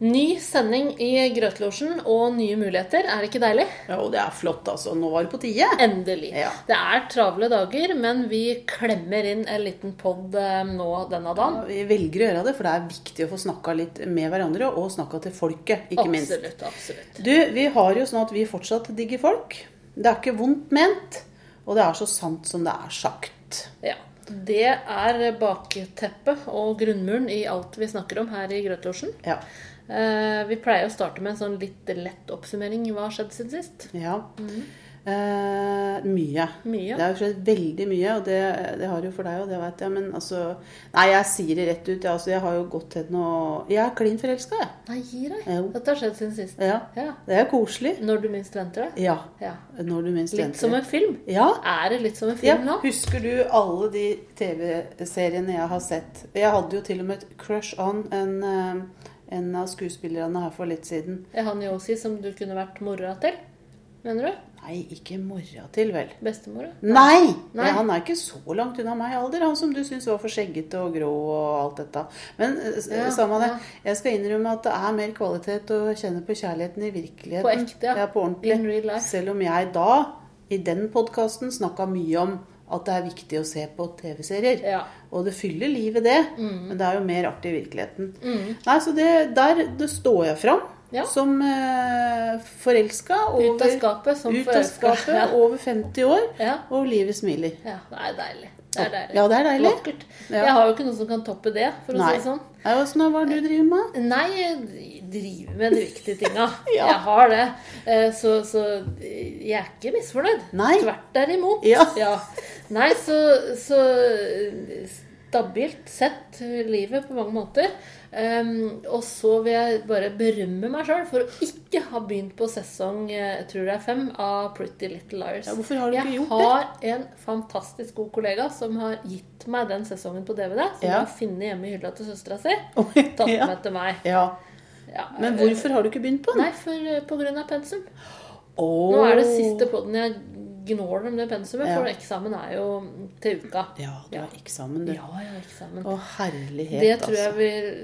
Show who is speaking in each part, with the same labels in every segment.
Speaker 1: Ny sending i Grøtlosjen og nye muligheter. Er det ikke deilig?
Speaker 2: Ja, og det er flott, altså. Nå var det på tide.
Speaker 1: Endelig.
Speaker 2: Ja.
Speaker 1: Det er travle dager, men vi klemmer inn en liten pod eh, nå denne dagen.
Speaker 2: Ja, Vi velger å gjøre det, for det er viktig å få snakka litt med hverandre, og snakka til folket, ikke minst.
Speaker 1: Absolutt. absolutt.
Speaker 2: Du, vi har jo sånn at vi fortsatt digger folk. Det er ikke vondt ment, og det er så sant som det er sagt.
Speaker 1: Ja. Det er bakteppet og grunnmuren i alt vi snakker om her i Grøtlosjen.
Speaker 2: Ja.
Speaker 1: Eh, Vi pleier å starte med en sånn litt lett oppsummering. Hva har skjedd siden sist?
Speaker 2: ja. Eh, mye.
Speaker 1: Mye.
Speaker 2: Det har skjedd veldig mye, og det, det har jo for deg, òg, det veit jeg. Men altså Nei, jeg sier det rett ut. Jeg, altså, jeg har jo gått til noe Jeg er klin forelska, jeg.
Speaker 1: Nei, gi deg.
Speaker 2: Jo.
Speaker 1: Dette har skjedd siden sist.
Speaker 2: Ja.
Speaker 1: Ja.
Speaker 2: Det er koselig.
Speaker 1: Når du minst venter det.
Speaker 2: Ja.
Speaker 1: Ja.
Speaker 2: Når du minst
Speaker 1: Litt
Speaker 2: venter
Speaker 1: som en film.
Speaker 2: Ja.
Speaker 1: Er det litt som en film nå?
Speaker 2: Husker du alle de TV-seriene jeg har sett? Jeg hadde jo til og med et crush on en, eh, en av skuespillerne her for litt siden.
Speaker 1: Er han Yosi som du kunne vært mora til? Mener du?
Speaker 2: Nei, ikke mora til, vel?
Speaker 1: Bestemora?
Speaker 2: Nei!
Speaker 1: Nei.
Speaker 2: Ja, han er ikke så langt unna meg i alder, han som du syns var for skjeggete og grå og alt dette. Men eh,
Speaker 1: Ja,
Speaker 2: samme det.
Speaker 1: ja.
Speaker 2: Jeg skal innrømme at det er mer kvalitet å kjenne på kjærligheten i virkeligheten.
Speaker 1: På ekte, ja.
Speaker 2: ja. På ordentlig.
Speaker 1: In real life.
Speaker 2: Selv om jeg da, i den podkasten, snakka mye om at det er viktig å se på TV-serier.
Speaker 1: Ja.
Speaker 2: Og det fyller livet, det. Men det er jo mer artig i virkeligheten. Nei, så det, der det står jeg fram.
Speaker 1: Ja.
Speaker 2: Som eh, forelska.
Speaker 1: Ut av skapet som
Speaker 2: Ut av skapet,
Speaker 1: Ja.
Speaker 2: over 50 år.
Speaker 1: Ja.
Speaker 2: Og livet smiler.
Speaker 1: ja, det er deilig. Det er deilig.
Speaker 2: Ja, det er deilig.
Speaker 1: Vakkert.
Speaker 2: Ja.
Speaker 1: Jeg har jo ikke noe som kan toppe det, for å
Speaker 2: Nei.
Speaker 1: si det sånn.
Speaker 2: Ja, Åssen hva er det du driver med?
Speaker 1: Nei, jeg driver med de viktige tinga.
Speaker 2: Ja.
Speaker 1: Jeg har det. Eh, Så, så jeg er ikke misfornøyd.
Speaker 2: Nei.
Speaker 1: Tvert derimot.
Speaker 2: Ja.
Speaker 1: Nei, så, så stabilt sett livet på mange måter. Um, og så vil jeg bare berømme meg sjøl for å ikke ha begynt på sesong eh, jeg tror det er fem av Pretty Little Liars.
Speaker 2: Ja, hvorfor har du ikke
Speaker 1: jeg
Speaker 2: gjort det?
Speaker 1: har en fantastisk god kollega som har gitt meg den sesongen på DVD. Som
Speaker 2: Ja.
Speaker 1: jeg har funnet hjemme i hylla til søstera si. Tatt
Speaker 2: ja.
Speaker 1: med til meg.
Speaker 2: ja.
Speaker 1: Ja,
Speaker 2: Men
Speaker 1: eh,
Speaker 2: hvorfor har du ikke begynt på den?
Speaker 1: Nei, for, eh, på grunn av pensum.
Speaker 2: Oh.
Speaker 1: Nå er det siste på den jeg gnår dem det pensumet,
Speaker 2: Ja.
Speaker 1: for eksamen er jo til uka.
Speaker 2: Ja, du
Speaker 1: Ja.
Speaker 2: har eksamen, du.
Speaker 1: Ja, ja, eksamen.
Speaker 2: Å, herlighet,
Speaker 1: Det tror jeg
Speaker 2: altså.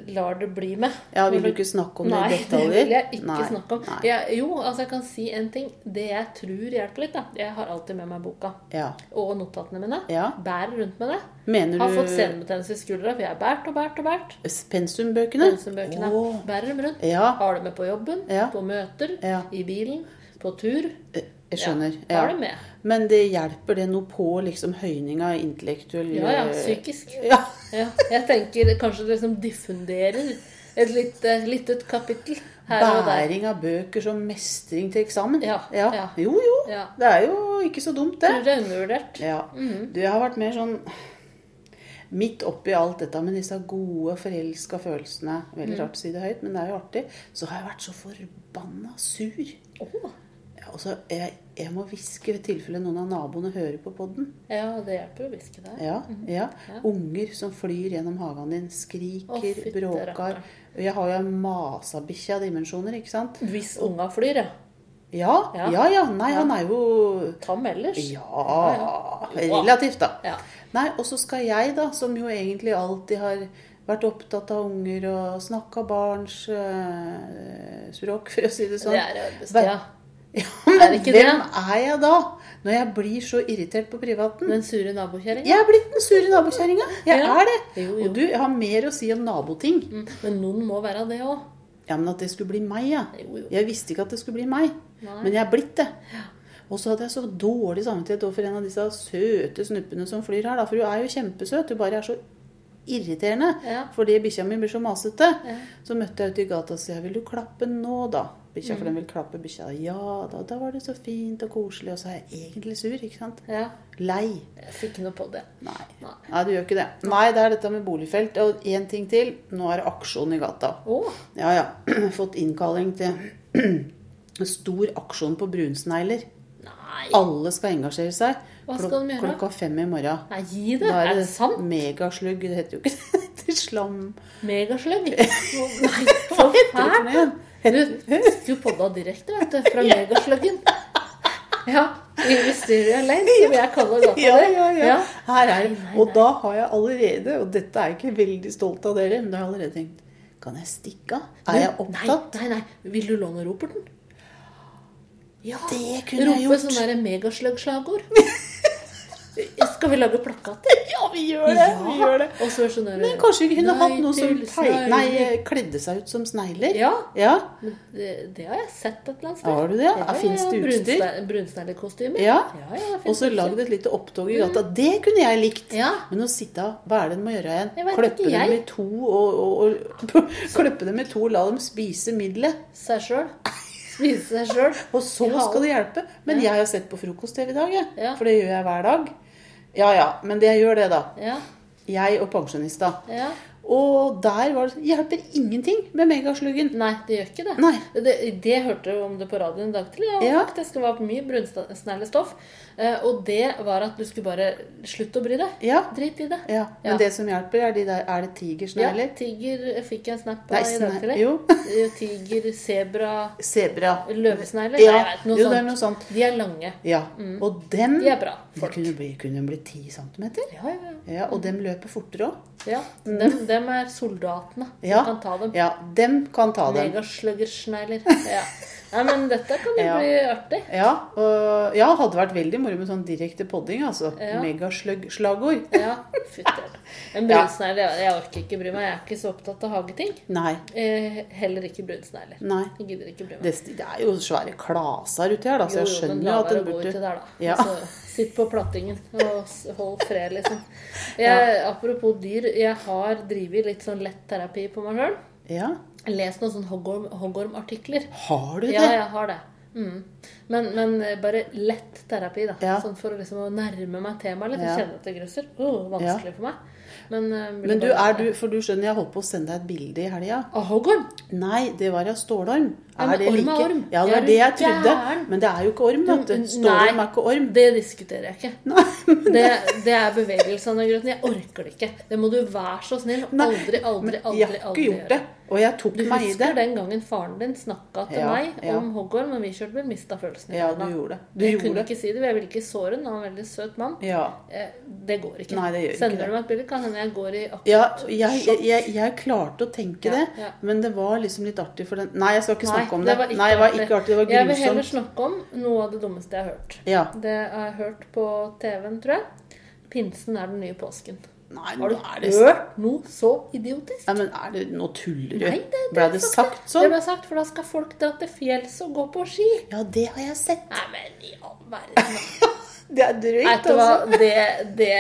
Speaker 1: vi lar det bli med.
Speaker 2: Ja, Vil du ikke snakke om det
Speaker 1: Nei,
Speaker 2: i detaljer?
Speaker 1: det vil jeg ikke
Speaker 2: Nei,
Speaker 1: snakke om.
Speaker 2: nei.
Speaker 1: Jeg, jo, altså jeg kan si en ting. Det jeg tror hjelper litt, da. Jeg har alltid med meg boka.
Speaker 2: Ja.
Speaker 1: Og notatene mine.
Speaker 2: Ja.
Speaker 1: Bærer rundt med det.
Speaker 2: Mener
Speaker 1: Har fått senebetennelse i skuldra, for jeg har båret og båret og båret.
Speaker 2: pensumbøkene?
Speaker 1: Pensumbøkene.
Speaker 2: Oh.
Speaker 1: Bærer dem rundt.
Speaker 2: Ja.
Speaker 1: Har det med på jobben,
Speaker 2: Ja.
Speaker 1: på møter,
Speaker 2: Ja.
Speaker 1: i bilen, på tur.
Speaker 2: Jeg skjønner.
Speaker 1: Ja,
Speaker 2: Ja.
Speaker 1: det med.
Speaker 2: Men det hjelper det noe på liksom høyninga av intellektuell
Speaker 1: Ja, ja,
Speaker 2: eh,
Speaker 1: psykisk.
Speaker 2: Ja.
Speaker 1: Ja, jeg tenker kanskje det liksom diffunderer et lite, lite kapittel her og der.
Speaker 2: Bæring av bøker som mestring til eksamen.
Speaker 1: Ja, ja.
Speaker 2: Jo, jo.
Speaker 1: Ja.
Speaker 2: Det er jo ikke så dumt, det.
Speaker 1: Tror det er undervurdert.
Speaker 2: Ja. Du, jeg har vært mer sånn Midt oppi alt dette med disse gode, forelska følelsene Veldig rart å si det høyt, men det er jo artig. Så har jeg vært så forbanna sur.
Speaker 1: Åh,
Speaker 2: Ja, og så jeg, jeg må hviske ved tilfelle noen av naboene hører på podden.
Speaker 1: ja, det hjelper å hviske der.
Speaker 2: Ja, ja.
Speaker 1: Ja.
Speaker 2: Unger som flyr gjennom hagen din, skriker,
Speaker 1: Å,
Speaker 2: bråker. jeg har jo en masabikkje av dimensjoner, ikke sant?
Speaker 1: Hvis unga flyr, ja.
Speaker 2: Ja,
Speaker 1: Ja.
Speaker 2: ja. Nei, han er jo
Speaker 1: Tam ellers.
Speaker 2: Ja, relativt, da.
Speaker 1: Ja.
Speaker 2: Nei, og så skal jeg, da, som jo egentlig alltid har vært opptatt av unger og snakka barns uh, språk, for å si det sånn.
Speaker 1: Det er det ja.
Speaker 2: Ja,
Speaker 1: Er
Speaker 2: men
Speaker 1: det ikke
Speaker 2: hvem
Speaker 1: det?
Speaker 2: er jeg da? Når jeg blir så irritert på privaten?
Speaker 1: Den sure nabokjerringa.
Speaker 2: Jeg er blitt den sure nabokjerringa. Jeg
Speaker 1: Ja.
Speaker 2: er det.
Speaker 1: Jo, jo.
Speaker 2: Og du, har mer å si om naboting.
Speaker 1: Mm, Men noen må være det òg.
Speaker 2: Ja, men at det skulle bli meg, ja.
Speaker 1: Jo, jo.
Speaker 2: Jeg visste ikke at det skulle bli meg.
Speaker 1: Nei.
Speaker 2: Men jeg er blitt det. Og så hadde jeg så dårlig samvittighet overfor en av disse søte snuppene som flyr her. Da. For hun er jo kjempesøt. Hun bare er så irriterende
Speaker 1: Ja.
Speaker 2: fordi bikkja mi blir så masete.
Speaker 1: Ja.
Speaker 2: Så møtte jeg ute i gata og sa 'Vil du klappe nå, da?' Bikkja,
Speaker 1: Mm.
Speaker 2: for den vil klappe bikkja. Ja da. Da var det så fint og koselig. Og så er jeg egentlig sur, ikke sant?
Speaker 1: Ja.
Speaker 2: Lei.
Speaker 1: Jeg fikk noe på det.
Speaker 2: Nei.
Speaker 1: Nei.
Speaker 2: Nei, du gjør ikke det. Nei, det er dette med boligfelt. Og én ting til. Nå er det aksjon i gata.
Speaker 1: Oh.
Speaker 2: Ja, ja. Fått innkalling til stor aksjon på brunsnegler. Alle skal engasjere seg.
Speaker 1: Hva skal de gjøre?
Speaker 2: Klokka fem i morgen.
Speaker 1: Nei, gi det.
Speaker 2: Da
Speaker 1: Er det sant?
Speaker 2: megaslugg. Det heter jo ikke det. Slam
Speaker 1: Megaslugg? Nei, så
Speaker 2: Hva heter det
Speaker 1: fælt. Du skulle podda direkte, vet du, fra megasluggen. Ja. Wisteria Lane, som jeg kaller gata
Speaker 2: Ja,
Speaker 1: der.
Speaker 2: ja, ja. Her er det. Og da har jeg allerede, og dette er jeg ikke veldig stolt av dere, men da har jeg allerede tenkt Kan jeg stikke av? Er jeg opptatt?
Speaker 1: Nei, nei, nei. Vil du låne roperten? Ja.
Speaker 2: Det kunne jeg
Speaker 1: Rope
Speaker 2: gjort.
Speaker 1: sånn sånne megaslugg-slagord. Skal vi lage plakat?
Speaker 2: Ja, vi gjør det! Vi gjør det.
Speaker 1: Og så det sånn der,
Speaker 2: Men kanskje vi kunne
Speaker 1: nei
Speaker 2: hatt noe som
Speaker 1: til
Speaker 2: nei, kledde seg ut som snegler?
Speaker 1: Ja,
Speaker 2: Ja,
Speaker 1: det, det har jeg sett et eller annet sted.
Speaker 2: Har du det? Ja, Fins det utstyr?
Speaker 1: Brunsneglekostyme.
Speaker 2: Ja.
Speaker 1: ja, ja
Speaker 2: Og så lagd et lite opptog i gata. Det kunne jeg likt.
Speaker 1: Ja.
Speaker 2: Men å sitte Hva er det de må gjøre igjen? Kløppe dem i to og, og, og Kløppe dem i to, la dem spise middelet.
Speaker 1: Seg sjøl. Spise seg sjøl.
Speaker 2: Og så skal det hjelpe. Men jeg har sett på frokost-TV i dag, jeg.
Speaker 1: Ja.
Speaker 2: For det gjør jeg hver dag. Ja ja, men det jeg gjør det, da.
Speaker 1: Ja.
Speaker 2: Jeg og pensjonister.
Speaker 1: ja.
Speaker 2: Og der var det hjelper ingenting med megasluggen.
Speaker 1: Nei, det gjør ikke det.
Speaker 2: Nei.
Speaker 1: Det, det hørte du om det på radioen i dag tidlig. Ja,
Speaker 2: Ja.
Speaker 1: faktisk. Det var mye brunsneglestoff. stoff og det var at du skulle bare slutte å bry deg.
Speaker 2: Ja.
Speaker 1: Drit i det.
Speaker 2: ja. Men
Speaker 1: Ja.
Speaker 2: det som hjelper, er de der Er det
Speaker 1: Ja,
Speaker 2: tigersnegler?
Speaker 1: tiger fikk jeg en snap av i dag tidlig.
Speaker 2: jo.
Speaker 1: Eh, Tiger, sebra,
Speaker 2: Sebra.
Speaker 1: løvesnegler.
Speaker 2: Ja.
Speaker 1: Nei, noe,
Speaker 2: Jo,
Speaker 1: sånt.
Speaker 2: det er noe sånt.
Speaker 1: De er lange.
Speaker 2: Ja. Og dem
Speaker 1: De er bra
Speaker 2: de
Speaker 1: folk.
Speaker 2: kunne bli, kunne bli 10 cm.
Speaker 1: Ja, ja, ja.
Speaker 2: Ja, og dem løper fortere òg.
Speaker 1: ja. Dem, dem er soldatene.
Speaker 2: Ja.
Speaker 1: Kan ta dem.
Speaker 2: Ja, dem kan ta dem.
Speaker 1: Megasluggersnegler. Ja. Nei, men dette kan jo
Speaker 2: Ja.
Speaker 1: bli artig.
Speaker 2: Ja, og, ja, hadde vært veldig moro med sånn direkte podding, altså.
Speaker 1: Ja.
Speaker 2: Megaslugg-slagord.
Speaker 1: Ja, fytter. En brunsnegl, jeg, jeg orker ikke bry meg. Jeg er ikke så opptatt av hageting.
Speaker 2: Nei.
Speaker 1: Eh, heller ikke brunsnegler.
Speaker 2: Nei.
Speaker 1: Jeg gidder ikke bry meg.
Speaker 2: Det, det er jo svære klaser uti her, da, så jeg
Speaker 1: jo, men
Speaker 2: skjønner
Speaker 1: la
Speaker 2: jo at
Speaker 1: være
Speaker 2: den
Speaker 1: å gå
Speaker 2: burde
Speaker 1: uti der, da.
Speaker 2: Ja.
Speaker 1: Altså, sitt på plattingen og hold fred, liksom. Jeg, Apropos dyr, jeg har drevet litt sånn lett terapi på meg sjøl.
Speaker 2: Ja.
Speaker 1: Lest noen sånn hoggorm- hoggormartikler.
Speaker 2: Har du det?
Speaker 1: Ja, jeg har det. Mm. Men, men eh, bare lett terapi, da.
Speaker 2: Ja.
Speaker 1: Sånn for liksom å nærme meg temaet litt.
Speaker 2: Ja.
Speaker 1: Jeg kjenner at det grøsser. Oh, vanskelig for meg. Men, eh,
Speaker 2: Men du,
Speaker 1: bare-
Speaker 2: er du, for du skjønner, jeg holdt på å sende deg et bilde i helga.
Speaker 1: Av hoggorm?
Speaker 2: Nei, det var av stålorm. Er det
Speaker 1: orm er orm.
Speaker 2: Ja, det var det jeg trodde. Men det er jo ikke orm, vet du.
Speaker 1: Du-
Speaker 2: Stålorm
Speaker 1: nei.
Speaker 2: er ikke orm.
Speaker 1: Det diskuterer jeg ikke.
Speaker 2: Nei,
Speaker 1: Det, det er bevegelsene, og Grøten. Jeg orker det ikke. Det må du være så snill
Speaker 2: Nei,
Speaker 1: aldri, aldri, aldri,
Speaker 2: jeg har
Speaker 1: aldri
Speaker 2: ikke gjort det. Og jeg tok
Speaker 1: Du
Speaker 2: meg i det.
Speaker 1: Du husker den gangen faren din snakka til
Speaker 2: Ja,
Speaker 1: meg
Speaker 2: ja.
Speaker 1: om hoggorm, og vi kjørte bil, mista følelsen i
Speaker 2: Ja, du gjorde det. Du
Speaker 1: jeg
Speaker 2: gjorde
Speaker 1: kunne
Speaker 2: det.
Speaker 1: ikke si det, for jeg ville ikke såre den. Han var en veldig søt mann.
Speaker 2: Ja.
Speaker 1: Eh, Det går ikke.
Speaker 2: Nei, det gjør
Speaker 1: Sender
Speaker 2: ikke
Speaker 1: du meg et bilde, kan hende jeg går i akutt
Speaker 2: Ja, jeg, jeg, jeg klarte å tenke det, men det var liksom litt artig for den Nei, jeg skal ikke snakke om det.
Speaker 1: det.
Speaker 2: Nei, det var ikke artig, det var
Speaker 1: Jeg vil heller snakke om noe av det dummeste jeg har hørt.
Speaker 2: Ja.
Speaker 1: Det har jeg hørt på TV-en, tror jeg. Pinsen er den nye påsken.
Speaker 2: Nei,
Speaker 1: Har du
Speaker 2: det
Speaker 1: hørt noe så idiotisk?
Speaker 2: Nei, men er det Nå tuller du?
Speaker 1: Nei, det, det,
Speaker 2: Ble det
Speaker 1: sagt,
Speaker 2: sagt
Speaker 1: Det
Speaker 2: sånn?
Speaker 1: ble sagt, for da skal folk dra til fjells og gå på ski.
Speaker 2: Ja, det har jeg sett.
Speaker 1: Nei, men i all verden.
Speaker 2: Det er drøyt,
Speaker 1: Vet du hva,
Speaker 2: altså.
Speaker 1: det, det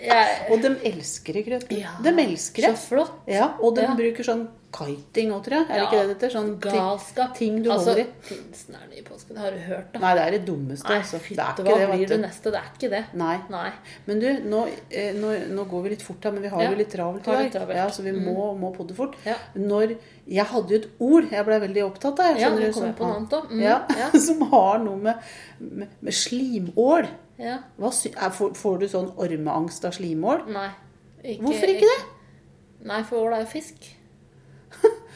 Speaker 1: jeg,
Speaker 2: Og de elsker det, Grøten.
Speaker 1: Ja,
Speaker 2: de elsker det.
Speaker 1: Så flott.
Speaker 2: Ja, og de
Speaker 1: Ja.
Speaker 2: bruker sånn kiting òg, tror jeg. Er det
Speaker 1: Ja,
Speaker 2: ikke det det heter? Sånn
Speaker 1: Galskap.
Speaker 2: ting du
Speaker 1: altså,
Speaker 2: holder i.
Speaker 1: Pinsen er ny i påsken. Har du hørt det?
Speaker 2: Nei, det er det dummeste,
Speaker 1: Nei,
Speaker 2: altså.
Speaker 1: fy,
Speaker 2: Det
Speaker 1: hva
Speaker 2: det,
Speaker 1: blir det neste? Det er ikke det.
Speaker 2: Nei.
Speaker 1: Nei.
Speaker 2: Men du, nå, eh, nå, nå går vi litt fort her, men vi har
Speaker 1: Ja,
Speaker 2: jo litt travelt i dag.
Speaker 1: Mm.
Speaker 2: Ja, så vi må, må podde fort.
Speaker 1: Ja.
Speaker 2: Når Jeg hadde jo et ord jeg ble veldig opptatt av. Jeg,
Speaker 1: Ja, nå
Speaker 2: du,
Speaker 1: kom jeg på noe annet også. Mm,
Speaker 2: ja, som har noe med, med, med slimål.
Speaker 1: Ja.
Speaker 2: Hva, er, får, får du sånn ormeangst av slimål?
Speaker 1: Nei. Ikke,
Speaker 2: Hvorfor ikke det?
Speaker 1: Nei, for ål er jo fisk.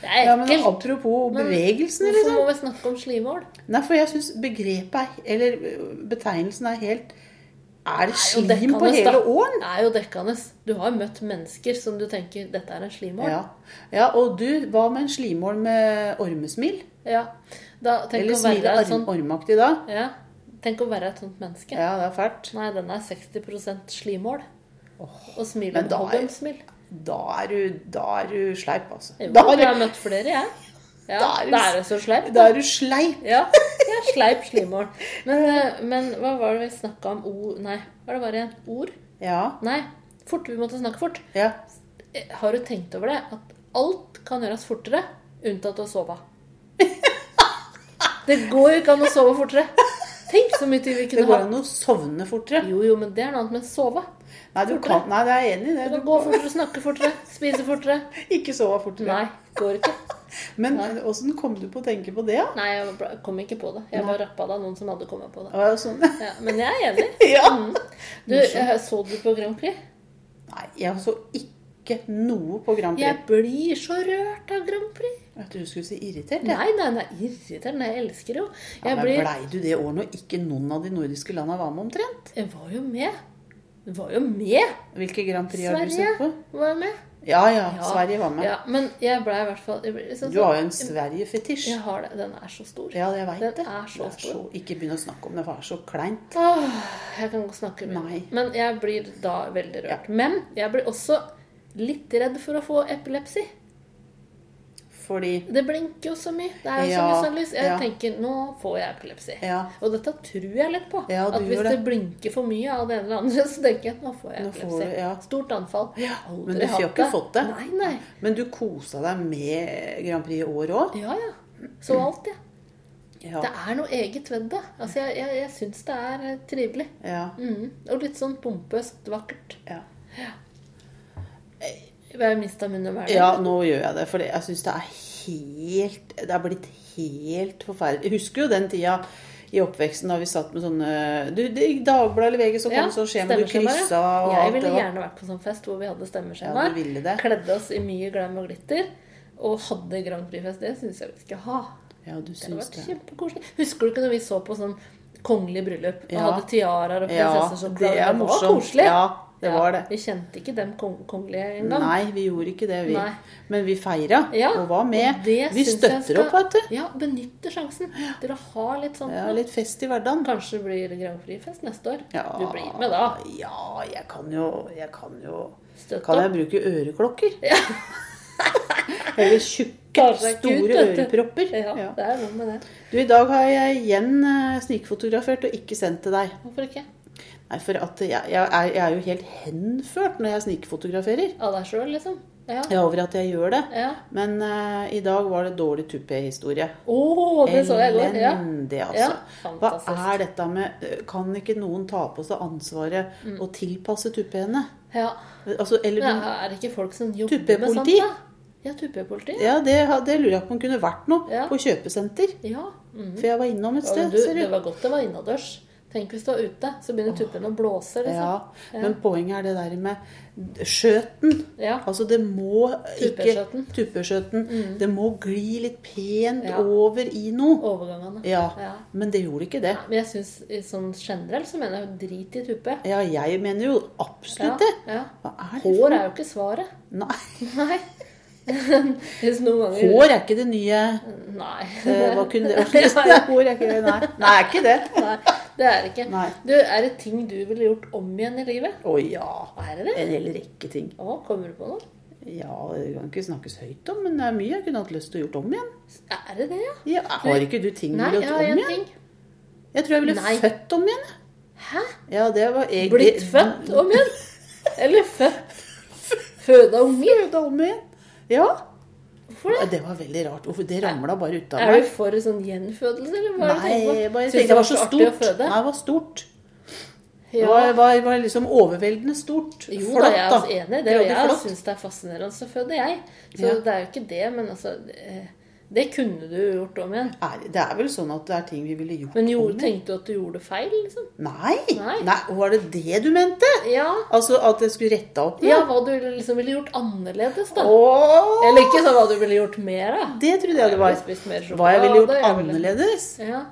Speaker 1: Det
Speaker 2: Ja, men. Apropos
Speaker 1: Men
Speaker 2: bevegelsene,
Speaker 1: Hvorfor
Speaker 2: liksom.
Speaker 1: må vi snakke om slimål?
Speaker 2: Nei, for jeg syns begrepet er Eller betegnelsen er helt Er det
Speaker 1: Det
Speaker 2: slim på hele åren?
Speaker 1: Det er jo dekkende. Du har jo møtt mennesker som du tenker dette er en slimål.
Speaker 2: Ja. ja. Og du, hva med en slimål med ormesmil?
Speaker 1: Ja. Da,
Speaker 2: Eller smilet orm,
Speaker 1: sånt,
Speaker 2: ormaktig da?
Speaker 1: ja. tenk å være et sånt menneske.
Speaker 2: Ja, det er fælt.
Speaker 1: Nei, den er 60% slimål. Og smiler
Speaker 2: men
Speaker 1: med hoggormsmil.
Speaker 2: Da er du, da er du sleip, altså.
Speaker 1: Jo,
Speaker 2: Da er
Speaker 1: jeg har møtt flere, jeg. Ja,
Speaker 2: Da er du-
Speaker 1: da er det så sleip.
Speaker 2: da er du sleip.
Speaker 1: Ja, jeg sleip slimål. Men, eh, men hva var det vi snakka om? Ord Nei, var det var det igjen? Ord?
Speaker 2: Ja.
Speaker 1: Nei, fort. Vi måtte snakke fort.
Speaker 2: ja.
Speaker 1: Eh, Har du tenkt over det? At alt kan gjøres fortere, unntatt å sove. Det går jo ikke an å sove fortere. Tenk så mye tid vi
Speaker 2: Det går
Speaker 1: hatt.
Speaker 2: an å sovne fortere.
Speaker 1: Jo, jo, men det er noe annet med å sove.
Speaker 2: Nei, du kan, nei, det er jeg enig i
Speaker 1: Du
Speaker 2: det.
Speaker 1: kan
Speaker 2: Du
Speaker 1: gå fortere, snakke fortere, spise fortere.
Speaker 2: ikke sove fortere.
Speaker 1: Nei, går ikke.
Speaker 2: Men åssen kom du på å tenke på det, da?
Speaker 1: Nei, jeg kom ikke på det. Jeg bare rappa av noen som hadde kommet på det.
Speaker 2: Ja. Sånn.
Speaker 1: Ja, men jeg er enig.
Speaker 2: ja.
Speaker 1: Du, eh, så du på Grand Prix?
Speaker 2: Nei, jeg så ikke noe på Grand Prix.
Speaker 1: Jeg blir så rørt av Grand Prix.
Speaker 2: Jeg trodde du skulle si irritert. Ja.
Speaker 1: Nei, nei, nei, irriterende. Jeg elsker det jo.
Speaker 2: Ja, men
Speaker 1: blir,
Speaker 2: Blei du det året når ikke noen av de nordiske landa var med omtrent?
Speaker 1: jeg var jo med. Jeg var jo med.
Speaker 2: Hvilke Grand Prix har du sett på?
Speaker 1: var med.
Speaker 2: Ja, ja.
Speaker 1: Ja.
Speaker 2: Sverige var med.
Speaker 1: Ja, men jeg blei i hvert fall ble liksom
Speaker 2: Du har jo
Speaker 1: sånn-
Speaker 2: en Sverige-fetisj.
Speaker 1: Jeg har det. Den er så stor.
Speaker 2: Ja, jeg veit
Speaker 1: Den
Speaker 2: det.
Speaker 1: er så
Speaker 2: Det
Speaker 1: stor.
Speaker 2: Ikke begynn å snakke om det, for det er så kleint.
Speaker 1: Åh, jeg kan godt snakke om
Speaker 2: Nei.
Speaker 1: Men jeg blir da veldig rørt. Men jeg blir også litt redd for å få epilepsi.
Speaker 2: Fordi
Speaker 1: Det blinker jo så mye. Det er jo
Speaker 2: Ja,
Speaker 1: så mye sånn lys. Jeg
Speaker 2: ja.
Speaker 1: tenker nå får jeg epilepsi.
Speaker 2: Ja.
Speaker 1: Og dette tror jeg litt på.
Speaker 2: Ja,
Speaker 1: at hvis det.
Speaker 2: det.
Speaker 1: blinker for mye av det ene eller andre, så tenker jeg at nå får jeg
Speaker 2: Nå får
Speaker 1: epilepsi.
Speaker 2: ja.
Speaker 1: Stort anfall.
Speaker 2: Ja,
Speaker 1: Aldri
Speaker 2: men du har ikke fått det.
Speaker 1: Nei, nei.
Speaker 2: Men du kosa deg med Grand Prix i år òg?
Speaker 1: Ja, ja. Så alt, jeg.
Speaker 2: Ja.
Speaker 1: Det er noe eget ved det. Altså, jeg, jeg, jeg syns det er trivelig.
Speaker 2: ja.
Speaker 1: Mm. Og litt sånn pompøst vakkert.
Speaker 2: ja.
Speaker 1: Jeg mista munnen og
Speaker 2: Ja, nå gjør jeg det. For jeg syns det er helt Det er blitt helt forferdelig. Jeg husker jo den tida i oppveksten da vi satt med sånne du, det, I Dagbladet eller VG så kom det sånn skjema du
Speaker 1: ja.
Speaker 2: kryssa og
Speaker 1: Jeg
Speaker 2: alt
Speaker 1: ville gjerne vært på sånn fest hvor vi hadde
Speaker 2: Ja,
Speaker 1: stemmeskjema.
Speaker 2: det.
Speaker 1: Kledde oss i mye glam og glitter. Og hadde Grand Prix-fest. Det syns jeg vi skal ha.
Speaker 2: Ja, du
Speaker 1: Det hadde
Speaker 2: syns
Speaker 1: vært
Speaker 2: det.
Speaker 1: kjempekoselig. Husker du ikke når vi så på sånn kongelig bryllup og
Speaker 2: Ja.
Speaker 1: hadde tiaraer og
Speaker 2: Ja,
Speaker 1: prinsesser som
Speaker 2: det
Speaker 1: Det var koselig.
Speaker 2: Ja, det var det.
Speaker 1: Vi kjente ikke dem kong kongelige engang.
Speaker 2: Nei, vi gjorde ikke det, vi.
Speaker 1: Nei.
Speaker 2: Men vi feira
Speaker 1: Ja,
Speaker 2: og var med.
Speaker 1: og
Speaker 2: Vi støtter
Speaker 1: skal-
Speaker 2: opp, vet du.
Speaker 1: Ja, benytter sjansen til å ha litt sånn
Speaker 2: Ja, litt fest i hverdagen.
Speaker 1: Kanskje blir det Grand Prix-fest neste år.
Speaker 2: Ja,
Speaker 1: Du blir med da.
Speaker 2: Ja, jeg kan jo Jeg kan jo
Speaker 1: Støtt
Speaker 2: Kan jeg bruke øreklokker? Eller tjukke,
Speaker 1: kult,
Speaker 2: store
Speaker 1: vet
Speaker 2: ørepropper.
Speaker 1: Ja,
Speaker 2: Ja.
Speaker 1: det er noe med det.
Speaker 2: Du, I dag har jeg igjen eh, snikfotografert og ikke sendt til deg.
Speaker 1: Hvorfor ikke?
Speaker 2: Nei, for at jeg, jeg, er, jeg er jo helt henført når jeg snikfotograferer.
Speaker 1: Av deg sjøl, liksom? Ja.
Speaker 2: Ja, over at jeg gjør det.
Speaker 1: ja.
Speaker 2: Men uh, i dag var det dårlig tupé-historie.
Speaker 1: Å, det så jeg går. Ja.
Speaker 2: Elendig, altså.
Speaker 1: Ja,
Speaker 2: Hva er dette med eh, Kan ikke noen ta på seg ansvaret
Speaker 1: Mm.
Speaker 2: og tilpasse tuppeene?
Speaker 1: ja.
Speaker 2: Altså, eller.
Speaker 1: Er det ikke folk som jobber med sånt, da? Ja, tuppepoliti.
Speaker 2: Ja, det, det lurer jeg på om kunne vært noe på kjøpesenter.
Speaker 1: Ja. mhm.
Speaker 2: For jeg var innom et sted.
Speaker 1: du, det var godt det var innendørs. Tenk hvis du er ute, så begynner tuppene å blåse. liksom.
Speaker 2: Ja, men poenget er det der med skjøten.
Speaker 1: Ja.
Speaker 2: Altså det må ikke
Speaker 1: Tuppeskjøten.
Speaker 2: Tuppeskjøten. Det må gli litt pent
Speaker 1: Ja.
Speaker 2: over i noe.
Speaker 1: Overgangene.
Speaker 2: Ja,
Speaker 1: Ja.
Speaker 2: men det gjorde ikke det.
Speaker 1: Ja, Men jeg syns sånn generelt så mener jeg drit i tuppe.
Speaker 2: Ja, jeg mener jo absolutt det.
Speaker 1: ja. Hår er jo ikke svaret.
Speaker 2: Nei.
Speaker 1: Nei.
Speaker 2: Hår er ikke det nye
Speaker 1: Nei.
Speaker 2: eh, Hva kunne det vært? Hår er ikke det, nei. Nei, er ikke det.
Speaker 1: Nei, det er det ikke.
Speaker 2: Nei.
Speaker 1: Du, Er det ting du ville gjort om igjen i livet?
Speaker 2: Å ja.
Speaker 1: Er det det?
Speaker 2: En hel rekke ting.
Speaker 1: Å, kommer du på noe?
Speaker 2: Ja, det kan ikke snakkes høyt om, men det er mye jeg kunne hatt lyst til å gjort om igjen.
Speaker 1: Er det det, ja?
Speaker 2: Ja, har ikke du ting du ville gjort om
Speaker 1: en
Speaker 2: igjen?
Speaker 1: ting.
Speaker 2: Jeg tror jeg ville
Speaker 1: Nei.
Speaker 2: født om igjen.
Speaker 1: Hæ?
Speaker 2: Ja, det var egentlig
Speaker 1: Blitt født om igjen? Eller født Føda unger?
Speaker 2: Født om igjen. Ja.
Speaker 1: Hvorfor det?
Speaker 2: Det var veldig rart. Det ramla bare ut av
Speaker 1: Er du
Speaker 2: for
Speaker 1: for sånn gjenfødelse, eller hva det
Speaker 2: Nei, jeg bare tenkte det var så stort. Nei, det var stort. Det var, var, var liksom overveldende stort.
Speaker 1: Jo
Speaker 2: Flott,
Speaker 1: da, jeg er altså enig det.
Speaker 2: jo
Speaker 1: jeg syns det er fascinerende å føde, jeg. Så
Speaker 2: Ja.
Speaker 1: det er jo ikke det, men altså eh, Det kunne du gjort om igjen.
Speaker 2: Det er vel sånn at det er ting vi ville gjort
Speaker 1: Men
Speaker 2: om
Speaker 1: gjorde,
Speaker 2: igjen.
Speaker 1: tenkte du at du gjorde feil, liksom?
Speaker 2: Nei.
Speaker 1: Nei.
Speaker 2: Nei. Var det det du mente?
Speaker 1: Ja.
Speaker 2: Altså at jeg skulle retta opp
Speaker 1: ja, hva du liksom ville gjort annerledes, da.
Speaker 2: Åh,
Speaker 1: Eller ikke sånn hva du ville gjort mer av.
Speaker 2: det trodde jeg det var. Hva jeg ville gjort
Speaker 1: jeg
Speaker 2: annerledes?
Speaker 1: Ja.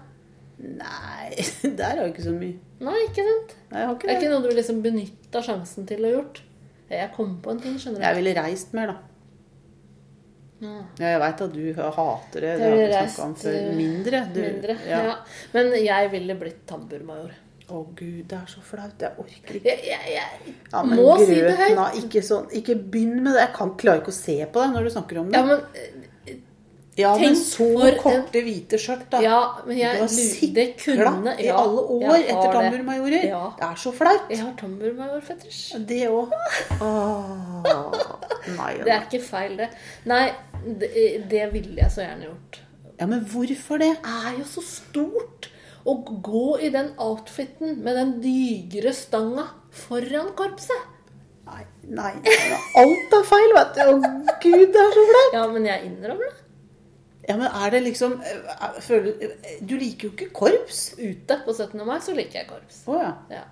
Speaker 2: Nei, der er jo ikke så mye.
Speaker 1: Nei, ikke sant?
Speaker 2: Nei, jeg har
Speaker 1: Det
Speaker 2: Det
Speaker 1: er ikke noe du liksom benytta sjansen til å gjort. Jeg kom på en ting, skjønner du.
Speaker 2: Jeg ville reist mer, da.
Speaker 1: Ja.
Speaker 2: Jeg veit at du hater det. Det har vi snakka om før.
Speaker 1: eh,
Speaker 2: Mindre. Du,
Speaker 1: mindre.
Speaker 2: Ja.
Speaker 1: Ja. Men jeg ville blitt tamburmajor.
Speaker 2: Å gud, det er så flaut. Jeg orker ikke.
Speaker 1: Jeg, jeg, jeg
Speaker 2: Ja, men
Speaker 1: grøten, si det høyt.
Speaker 2: Ikke, sånn, ikke begynn med det. Jeg kan, klarer ikke å se på deg når du snakker om det.
Speaker 1: Ja, men,
Speaker 2: Ja, men
Speaker 1: tenk
Speaker 2: så
Speaker 1: for
Speaker 2: korte, hvite skjørt, da.
Speaker 1: ja, men jeg,
Speaker 2: du har sikla i alle år
Speaker 1: ja,
Speaker 2: etter tamburmajorer.
Speaker 1: Ja.
Speaker 2: Det er så flaut.
Speaker 1: Jeg har tamburmajor-fetisj.
Speaker 2: Det òg.
Speaker 1: Det er ikke feil, det. Nei, det, det ville jeg så gjerne gjort.
Speaker 2: Ja, men hvorfor det?
Speaker 1: Det er jo så stort å gå i den outfiten med den digre stanga foran korpset.
Speaker 2: Nei, nei. Alt er feil, vet du. Å gud, det er så flaut.
Speaker 1: Ja, men jeg innrømmer det.
Speaker 2: Ja, men er det liksom eh, føler, Du liker jo ikke korps.
Speaker 1: Ute på 17. mai så liker jeg korps.
Speaker 2: Oh, ja.
Speaker 1: Ja.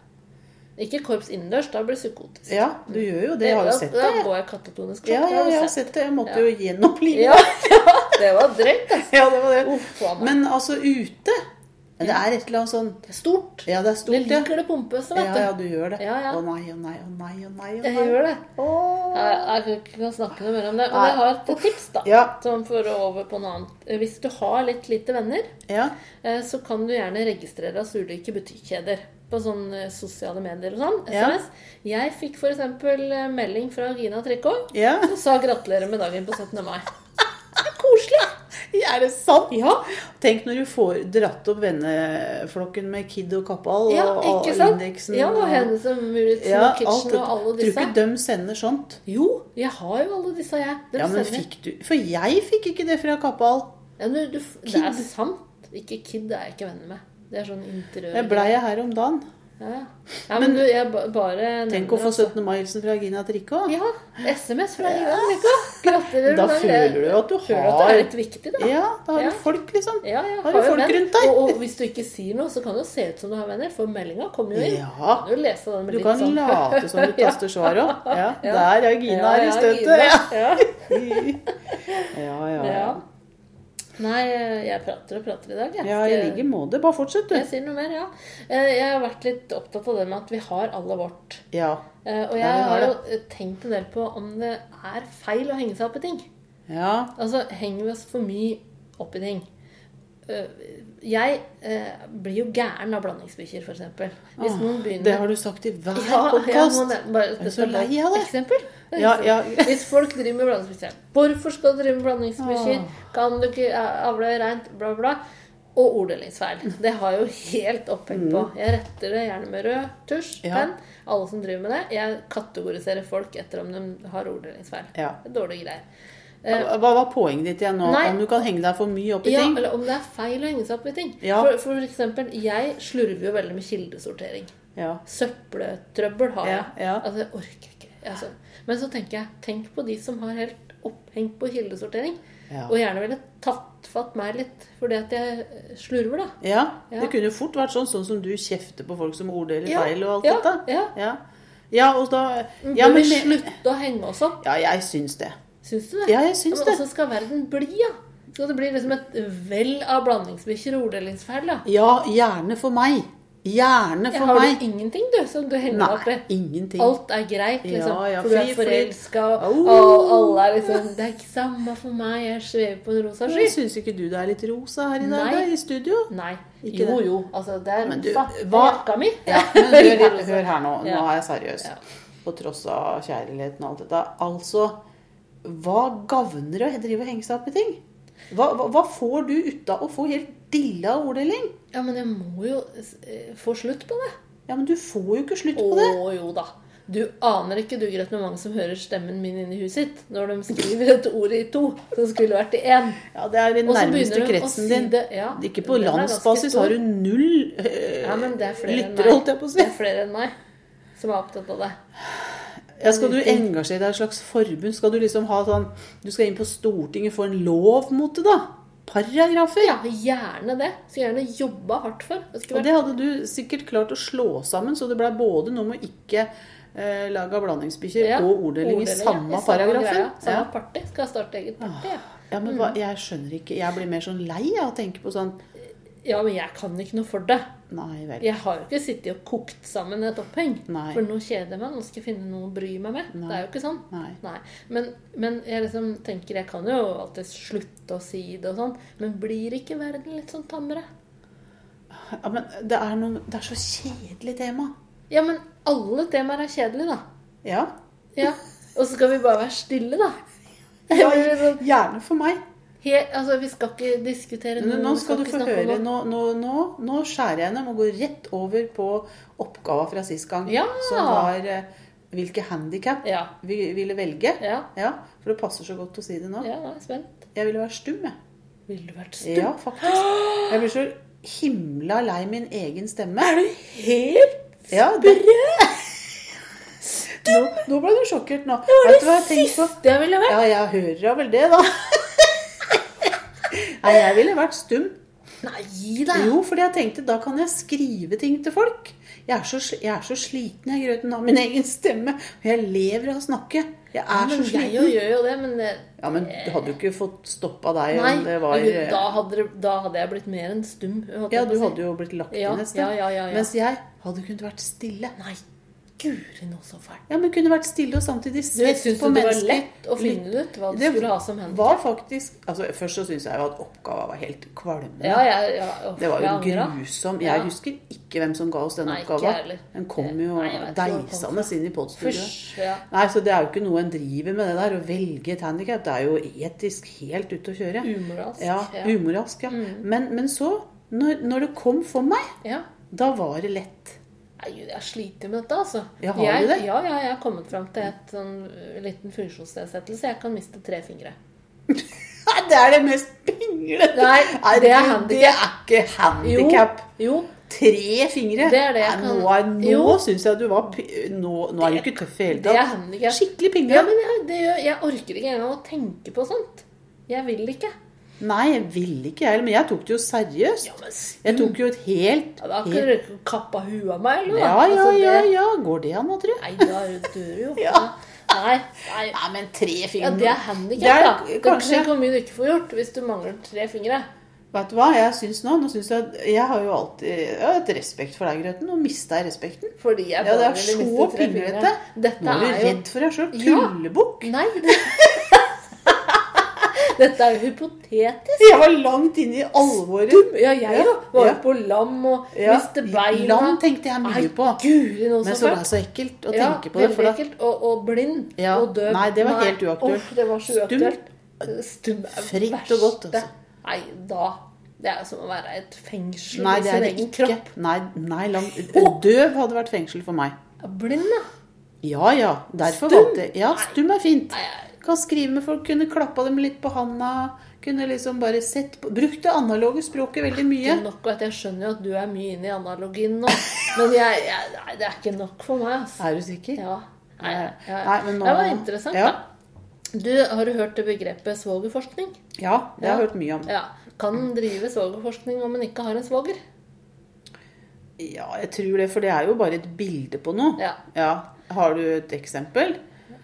Speaker 1: Ikke korps innendørs, da blir det psykotisk.
Speaker 2: Ja, du gjør jo det. Jeg har jo sett det.
Speaker 1: Da går jeg katatonisk
Speaker 2: Ja,
Speaker 1: klokke,
Speaker 2: ja,
Speaker 1: har
Speaker 2: jeg har
Speaker 1: sett.
Speaker 2: det. Jeg måtte jo gjenopplive
Speaker 1: Ja, ja, det var drøyt, altså.
Speaker 2: Ja, det var det.
Speaker 1: Uff.
Speaker 2: Men altså ute Men det er et eller annet sånn
Speaker 1: Det er stort.
Speaker 2: Ja, det er stort, ja.
Speaker 1: liker det pompøse,
Speaker 2: Ja,
Speaker 1: vet du.
Speaker 2: ja, ja, du gjør det. Å
Speaker 1: Ja, Å
Speaker 2: nei, å nei, å nei, å nei.
Speaker 1: Jeg gjør det.
Speaker 2: Åh.
Speaker 1: Jeg, jeg kan ikke snakke noe mer om det. Men jeg har et tips, da.
Speaker 2: Ja.
Speaker 1: Som for å over på noe annet. Hvis du har litt lite venner,
Speaker 2: Ja.
Speaker 1: eh, så kan du gjerne registrere oss ulike butikkjeder på sånne sosiale medier og sånn.
Speaker 2: Ja.
Speaker 1: Jeg fikk f.eks. melding fra Gina Trekkov
Speaker 2: ja.
Speaker 1: som sa 'gratulerer med dagen på 17. mai'. Er!
Speaker 2: Det sant?
Speaker 1: Ja,
Speaker 2: Tenk når du får dratt opp venneflokken med Kid og Kappahl
Speaker 1: ja
Speaker 2: og? Indeksen.
Speaker 1: Ja, og Hennes og Muritzen
Speaker 2: Ja,
Speaker 1: og Kitchen og alle disse.
Speaker 2: Tror
Speaker 1: du
Speaker 2: ikke de sender sånt.
Speaker 1: Jo, jeg har jo alle disse, jeg. De
Speaker 2: Ja, men
Speaker 1: sender.
Speaker 2: fikk du For jeg fikk ikke det fra Kappahl.
Speaker 1: Ja, men du, det er sant. Ikke Kid er jeg ikke venner med. Det er sånn interiør.
Speaker 2: Det blei jeg her om dagen.
Speaker 1: Ja, ja. men, men, du, jeg bare
Speaker 2: Tenk å få
Speaker 1: altså-
Speaker 2: 17. mai-hilsen fra Gina Trikå.
Speaker 1: Ja, SMS fra Gina Trikå. Gratulerer
Speaker 2: Da føler du at du
Speaker 1: Føler at
Speaker 2: har
Speaker 1: det er litt viktig, da.
Speaker 2: Ja, da har
Speaker 1: Ja.
Speaker 2: du folk, liksom.
Speaker 1: Ja, ja,
Speaker 2: Har du folk
Speaker 1: venn.
Speaker 2: rundt deg?
Speaker 1: Og, og hvis du ikke sier noe, så kan det jo se ut som du har venner, for meldinga kommer jo inn.
Speaker 2: Ja.
Speaker 1: Du lese den
Speaker 2: Du kan
Speaker 1: sånn
Speaker 2: late som du taster svar òg. Ja, der er Gina her i støtet. Ja,
Speaker 1: ja,
Speaker 2: ja. ja.
Speaker 1: Nei, jeg prater og prater i dag, jeg.
Speaker 2: Ja, i like måte. Bare fortsett, du.
Speaker 1: Jeg sier noe mer, ja. Eh, Jeg har vært litt opptatt av det med at vi har alle vårt.
Speaker 2: Ja.
Speaker 1: Eh, Og jeg
Speaker 2: ja, har
Speaker 1: jo tenkt en del på om det er feil å henge seg opp i ting.
Speaker 2: Ja.
Speaker 1: Altså, henger vi oss for mye opp i ting? Eh, Jeg eh, blir jo gæren av blandingsbikkjer, f.eks. Hvis
Speaker 2: Åh,
Speaker 1: noen begynner
Speaker 2: Det har du sagt i hver
Speaker 1: ja,
Speaker 2: podkast.
Speaker 1: Ja,
Speaker 2: Jeg er så lei av det.
Speaker 1: Eksempel.
Speaker 2: Ja, ja.
Speaker 1: Hvis folk driver med blandingsbikkjer Hvorfor skal du drive med blandingsbikkjer? Kan du ikke eh, avle reint? Bla, bla. Og orddelingsfeil. Det har jeg jo helt oppheng på. Jeg retter det gjerne med rød tusj,
Speaker 2: Mm. Ja.
Speaker 1: penn. Alle som driver med det. Jeg kategoriserer folk etter om de har orddelingsfeil.
Speaker 2: Ja.
Speaker 1: Det er dårlige greier. Eh,
Speaker 2: Hva var poenget ditt igjen nå?
Speaker 1: Nei.
Speaker 2: Om du kan henge deg for mye opp i
Speaker 1: Ja,
Speaker 2: ting?
Speaker 1: eller om det er feil å henge seg opp i ting.
Speaker 2: Ja.
Speaker 1: For, for eksempel, jeg slurver jo veldig med kildesortering.
Speaker 2: Ja.
Speaker 1: Søppeltrøbbel har jeg.
Speaker 2: Ja, ja.
Speaker 1: Altså, jeg orker ikke. Altså. Men så tenker jeg, tenk på de som har helt opphengt på kildesortering.
Speaker 2: Ja.
Speaker 1: Og gjerne ville tatt fatt meg litt fordi at jeg eh, slurver, da.
Speaker 2: ja.
Speaker 1: Ja.
Speaker 2: Det kunne jo fort vært sånn, sånn som du kjefter på folk som orddeler
Speaker 1: Ja,
Speaker 2: feil og alt
Speaker 1: ja,
Speaker 2: dette.
Speaker 1: ja.
Speaker 2: Ja. ja, og da ja, men,
Speaker 1: vi slutte å henge oss opp?
Speaker 2: ja, jeg syns det.
Speaker 1: Syns du det?
Speaker 2: Ja, jeg syns
Speaker 1: men
Speaker 2: det.
Speaker 1: Åssen skal verden bli, da? Skal det bli liksom et vell av blandingsbikkjer og orddelingsfeil, da?
Speaker 2: Ja, gjerne for meg. Gjerne
Speaker 1: for
Speaker 2: for
Speaker 1: har
Speaker 2: meg.
Speaker 1: du ingenting, du, som du henger deg opp i?
Speaker 2: Nei, ingenting.
Speaker 1: Alt er greit, liksom.
Speaker 2: Ja, ja,
Speaker 1: for du er forelska, og, og alle er liksom Det er ikke samme for meg, jeg svever på en rosa sky.
Speaker 2: Syns ikke du det er litt rosa her i dag, da, i studio?
Speaker 1: Nei.
Speaker 2: Ikke
Speaker 1: Jo,
Speaker 2: det.
Speaker 1: jo. Altså, det er rosa.
Speaker 2: Hva-
Speaker 1: jakka mi.
Speaker 2: Ja, men hør, hør her nå. Nå er jeg seriøs. På tross av kjærligheten og alt dette. Altså, hva gagner det å drive og henge seg opp i ting? Hva, hva, hva får du ut av å få helt dilla orddeling?
Speaker 1: Ja, men jeg må jo eh, få slutt på det.
Speaker 2: Ja, men du får jo ikke slutt på det.
Speaker 1: Å jo da. Du aner ikke, du Greit, med mange som hører stemmen min inni huset sitt når de skriver et ord i to som skulle vært i én.
Speaker 2: Ja, Det er den nærmeste kretsen din.
Speaker 1: det. Ja,
Speaker 2: Ikke på landsbasis har du null øh,
Speaker 1: Ja, er
Speaker 2: lyttere, holdt jeg på å si.
Speaker 1: Det er flere enn meg som er opptatt av det.
Speaker 2: Ja, skal du engasjere deg i et slags forbund? Skal du liksom ha sånn Du skal inn på Stortinget få en lov mot det, da? Paragrafer?
Speaker 1: Ja, gjerne det. Skulle gjerne jobba hardt for. Det
Speaker 2: Og det hadde du sikkert klart å slå sammen, så det ble både noe med å ikke eh, lage blandingsbikkjer
Speaker 1: Ja,
Speaker 2: og orddeling i
Speaker 1: orddeling, ja,
Speaker 2: samme
Speaker 1: i
Speaker 2: paragrafen.
Speaker 1: greia. Samme
Speaker 2: Ja.
Speaker 1: party. Skal starte eget party. Ja.
Speaker 2: ja, men hva, jeg skjønner ikke Jeg blir mer sånn lei av å tenke på sånn
Speaker 1: ja, men jeg kan ikke noe for det.
Speaker 2: Nei vel.
Speaker 1: Jeg har jo ikke sittet og kokt sammen et oppheng.
Speaker 2: Nei.
Speaker 1: For nå kjeder jeg meg. Nå skal jeg finne noe å bry meg med. Det er jo ikke sånn.
Speaker 2: Nei.
Speaker 1: Men, men jeg liksom tenker jeg kan jo alltid slutte å si det og sånn. Men blir ikke verden litt sånn tammere?
Speaker 2: Ja, men det er, noe, det er så kjedelig tema.
Speaker 1: Ja, men alle temaer er kjedelige, da.
Speaker 2: Ja.
Speaker 1: Ja. Og så skal vi bare være stille, da.
Speaker 2: ja
Speaker 1: sånn-
Speaker 2: gjerne for meg.
Speaker 1: He, altså, vi skal ikke diskutere noe.
Speaker 2: nå
Speaker 1: skal,
Speaker 2: skal du få høre. Nå, nå, nå, nå skjærer jeg gjennom og går rett over på oppgava fra sist gang.
Speaker 1: Ja.
Speaker 2: Som var eh, hvilke handikap
Speaker 1: Ja.
Speaker 2: vi ville velge.
Speaker 1: Ja.
Speaker 2: Ja, For det passer så godt å si det nå.
Speaker 1: ja, nå er jeg spent.
Speaker 2: Jeg ville være stum, jeg.
Speaker 1: Ville du vært stum?
Speaker 2: Ja, faktisk. Jeg blir så himla lei min egen stemme.
Speaker 1: Er du helt
Speaker 2: Ja, stum! Nå, nå ble du sjokkert nå.
Speaker 1: Det var det
Speaker 2: jeg
Speaker 1: siste jeg ville vært.
Speaker 2: Ja, jeg hører vel det, da. Nei, jeg ville vært stum.
Speaker 1: Nei, gi deg!
Speaker 2: Jo, fordi jeg tenkte da kan jeg skrive ting til folk. Jeg er så, jeg er så sliten, jeg, Grøten, av min egen stemme. Og jeg lever av å snakke. Jeg er
Speaker 1: men
Speaker 2: så
Speaker 1: jeg jo
Speaker 2: sliten.
Speaker 1: gjør jo det, men det,
Speaker 2: Ja, men du hadde jo ikke fått stoppa deg
Speaker 1: Nei,
Speaker 2: om det var
Speaker 1: da, hadde da hadde jeg blitt mer enn stum.
Speaker 2: Ja, du
Speaker 1: si.
Speaker 2: hadde jo blitt lagt inn et sted.
Speaker 1: ja, ja, ja, ja.
Speaker 2: Mens jeg hadde kunnet vært stille.
Speaker 1: Nei, guri nå så fælt.
Speaker 2: Ja, men kunne vært stille og samtidig sett
Speaker 1: Syns
Speaker 2: på
Speaker 1: du det var lett å finne ut hva du
Speaker 2: Det
Speaker 1: skulle ha som
Speaker 2: var
Speaker 1: handikap?
Speaker 2: faktisk altså Først så syns jeg jo at oppgaven var helt kvalmende.
Speaker 1: Ja, ja, ja,
Speaker 2: Det var jo
Speaker 1: jeg
Speaker 2: grusom.
Speaker 1: Ja.
Speaker 2: Jeg husker ikke hvem som ga oss den oppgaven. Den kom jo deisende inn i podstudioet.
Speaker 1: Ja.
Speaker 2: Nei, så det er jo ikke noe en driver med det der. Å velge et handikap. Det er jo etisk helt ute å kjøre.
Speaker 1: Umorask.
Speaker 2: Ja,
Speaker 1: ja. Mm.
Speaker 2: Men, men så, når, når det kom for meg,
Speaker 1: ja.
Speaker 2: da var det lett.
Speaker 1: Nei, jeg sliter med dette, altså.
Speaker 2: Ja, har
Speaker 1: jeg,
Speaker 2: det?
Speaker 1: Ja, ja, jeg har kommet fram til et sånn uh, liten funksjonsnedsettelse. Jeg kan miste tre fingre.
Speaker 2: Det er det mest pinglete!
Speaker 1: Nei, det er handikap.
Speaker 2: Det er ikke handikap.
Speaker 1: Jo,
Speaker 2: Tre fingre.
Speaker 1: Det er det jeg
Speaker 2: Nei,
Speaker 1: kan-
Speaker 2: Nå, er- nå syns jeg du var Nå, nå er du ikke tøff i hele
Speaker 1: det er handikap.
Speaker 2: Skikkelig
Speaker 1: Ja,
Speaker 2: pinglete.
Speaker 1: men jeg, det jeg orker ikke engang å tenke på sånt. Jeg vil ikke.
Speaker 2: Nei, jeg ville ikke jeg heller, men jeg tok det jo seriøst.
Speaker 1: Ja,
Speaker 2: Jeg tok jo et helt,
Speaker 1: ja, Da
Speaker 2: helt
Speaker 1: ikke dere kappa huet av meg, eller?
Speaker 2: Ja, ja,
Speaker 1: Altså,
Speaker 2: ja, ja. Går det an, da, tror jeg
Speaker 1: Nei, da dør du jo.
Speaker 2: Ja.
Speaker 1: Nei, nei.
Speaker 2: Nei, men tre
Speaker 1: Ja, det er handikap,
Speaker 2: Det er kanskje-
Speaker 1: hvor mye du ikke får gjort hvis du mangler tre fingre.
Speaker 2: Vet du hva jeg syns nå? Nå syns Jeg jeg har jo alltid jeg har et respekt for deg, Grøten. Nå mista jeg respekten.
Speaker 1: Fordi jeg
Speaker 2: Ja, det er så pinglete. Nå er du
Speaker 1: jo
Speaker 2: redd for deg sjøl.
Speaker 1: Ja.
Speaker 2: Tullebukk.
Speaker 1: Nei, det... Dette er jo hypotetisk.
Speaker 2: Jeg var langt inne i alvoret.
Speaker 1: Ja, jeg
Speaker 2: Ja,
Speaker 1: jo. Var
Speaker 2: ja.
Speaker 1: på lam og
Speaker 2: Ja,
Speaker 1: miste beina.
Speaker 2: Lam tenkte jeg mye
Speaker 1: på.
Speaker 2: på.
Speaker 1: Guri,
Speaker 2: Men
Speaker 1: så
Speaker 2: var det så ekkelt å tenke på det.
Speaker 1: Veldig ekkelt. Og, og blind
Speaker 2: Ja.
Speaker 1: og døv.
Speaker 2: Nei, det var helt uaktuelt.
Speaker 1: Uff, det var så
Speaker 2: Stum.
Speaker 1: uaktuelt. Stum
Speaker 2: Fritt og godt, altså.
Speaker 1: Nei, da Det er som å være i et fengsel
Speaker 2: Nei,
Speaker 1: i
Speaker 2: det
Speaker 1: sin egen
Speaker 2: ikke.
Speaker 1: kropp.
Speaker 2: Nei, nei lang... Døv hadde vært fengsel for meg.
Speaker 1: Blind, da.
Speaker 2: Ja ja, derfor
Speaker 1: Stum?
Speaker 2: valgte jeg Ja, stum er fint.
Speaker 1: Nei, jeg-
Speaker 2: Kan skrive med folk, kunne klappa dem litt på handa. Kunne liksom bare sett på Brukt det analoge språket veldig mye.
Speaker 1: Det ikke nok, at. Jeg skjønner jo at du er mye inne i analogien nå, men jeg, jeg, nei, det er ikke nok for meg. Altså.
Speaker 2: Er du sikker?
Speaker 1: Ja. Nei, ja.
Speaker 2: Nei, men nå-
Speaker 1: Det var interessant,
Speaker 2: Ja.
Speaker 1: Du, Har du hørt det begrepet svogerforskning?
Speaker 2: Ja, det har jeg
Speaker 1: Ja.
Speaker 2: hørt mye om.
Speaker 1: Ja. Kan en drive svogerforskning om en ikke har en svoger?
Speaker 2: Ja, jeg tror det, for det er jo bare et bilde på noe.
Speaker 1: Ja.
Speaker 2: Har du et eksempel?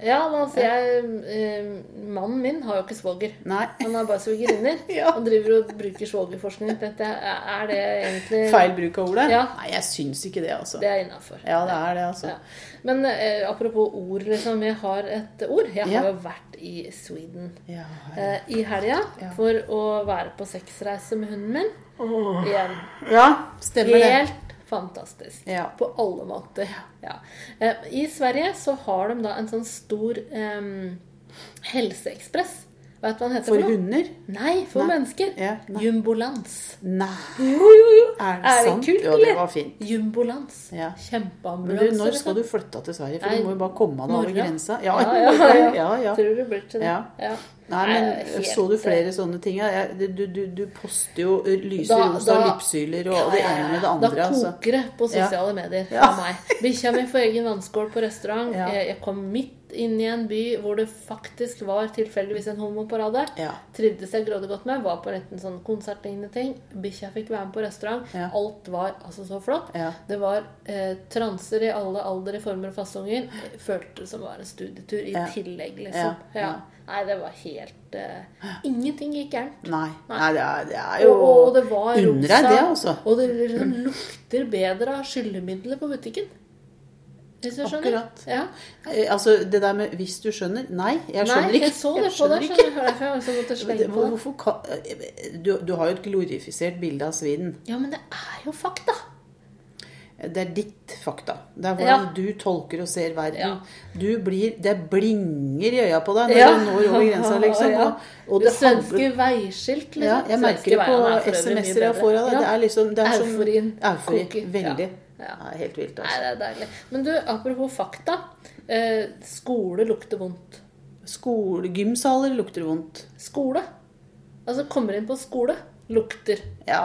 Speaker 1: Ja, da altså jeg eh, Mannen min har jo ikke svoger.
Speaker 2: Nei.
Speaker 1: Han har bare svogerinner.
Speaker 2: Ja.
Speaker 1: Og driver og bruker svogerforskning. Er det egentlig
Speaker 2: Feil bruk av ordet?
Speaker 1: Ja.
Speaker 2: Nei, jeg syns ikke det, altså.
Speaker 1: Det er innafor.
Speaker 2: Ja, det er det, altså.
Speaker 1: Ja. Men eh, apropos ord, liksom. Jeg har et ord. Jeg har jo vært i Sweden
Speaker 2: Ja,
Speaker 1: eh, i helga for å være på sexreise med hunden min. Igjen.
Speaker 2: ja stemmer det.
Speaker 1: Fantastisk.
Speaker 2: Ja.
Speaker 1: På alle måter. Ja. Eh, I Sverige så har de da en sånn stor um, helseekspress. Vet du hva den heter?
Speaker 2: For
Speaker 1: for
Speaker 2: hunder?
Speaker 1: Nei, for
Speaker 2: Nei.
Speaker 1: mennesker.
Speaker 2: Ja, nei.
Speaker 1: Jumbolans.
Speaker 2: Nei.
Speaker 1: Jo, jo, jo.
Speaker 2: Er det
Speaker 1: Er det
Speaker 2: sant?
Speaker 1: kult,
Speaker 2: jo, det var fint.
Speaker 1: Jumbolans.
Speaker 2: Ja. Men du, når skal du flytte til Sverige? For
Speaker 1: Nei,
Speaker 2: du må jo bare komme deg over grensa. Ja,
Speaker 1: Ja, ja, ja.
Speaker 2: ja.
Speaker 1: Tror du blir til det?
Speaker 2: Ja.
Speaker 1: Ja.
Speaker 2: Nei, men Så du flere sånne ting? Ja? Du, du, du poster jo lyse
Speaker 1: Da-
Speaker 2: rosa
Speaker 1: da-
Speaker 2: lipsyler og det ene med det andre.
Speaker 1: Da
Speaker 2: Altså.
Speaker 1: koker det på sosiale medier
Speaker 2: Ja.
Speaker 1: av meg. Bikkja mi får egen vannskål på restaurant.
Speaker 2: Ja.
Speaker 1: Jeg, jeg kom midt inn i en by hvor det faktisk var tilfeldigvis en homoparade.
Speaker 2: Ja.
Speaker 1: Trivdes jeg grådig godt med. Var på en sånn konsertlignende ting. Bikkja fikk være med på restaurant.
Speaker 2: Ja.
Speaker 1: Alt var altså så flott.
Speaker 2: Ja.
Speaker 1: Det var eh, transer i alle aldre, former og fasonger. Følte det som var en studietur i tillegg, liksom.
Speaker 2: Ja.
Speaker 1: Nei, det var helt uh, Ingenting gikk gærent.
Speaker 2: Nei,
Speaker 1: Nei.
Speaker 2: det, er, det er jo
Speaker 1: Og, og det var
Speaker 2: rosa, det, altså.
Speaker 1: Og det liksom lukter bedre av skyllemiddelet på butikken. Hvis du skjønner?
Speaker 2: Akkurat.
Speaker 1: Ja.
Speaker 2: Eh, Altså, det der med 'hvis du skjønner' Nei, jeg skjønner
Speaker 1: Nei,
Speaker 2: ikke.
Speaker 1: jeg så det på deg. Derfor jeg så måtte slenge på det.
Speaker 2: Hvorfor eh, du, du har jo et glorifisert bilde av svinen.
Speaker 1: Ja, men det er jo fakta.
Speaker 2: Det er ditt fakta. Det er hvordan
Speaker 1: Ja.
Speaker 2: du tolker og ser verden.
Speaker 1: Ja.
Speaker 2: Du blir, det blinger i øya på deg når
Speaker 1: Ja.
Speaker 2: du når over grensa, liksom. Og, og
Speaker 1: det svenske veiskilt, liksom.
Speaker 2: ja, jeg merker det på
Speaker 1: er
Speaker 2: SMS-er jeg får av deg. Det er liksom det er som-
Speaker 1: Euforien.
Speaker 2: Veldig.
Speaker 1: Ja. Ja.
Speaker 2: Det er helt vilt,
Speaker 1: Nei,
Speaker 2: altså.
Speaker 1: det er deilig. Men du, apropos fakta. Eh, skole lukter vondt.
Speaker 2: Skole, gymsaler lukter vondt.
Speaker 1: Skole. Altså, kommer inn på skole. Lukter.
Speaker 2: Ja.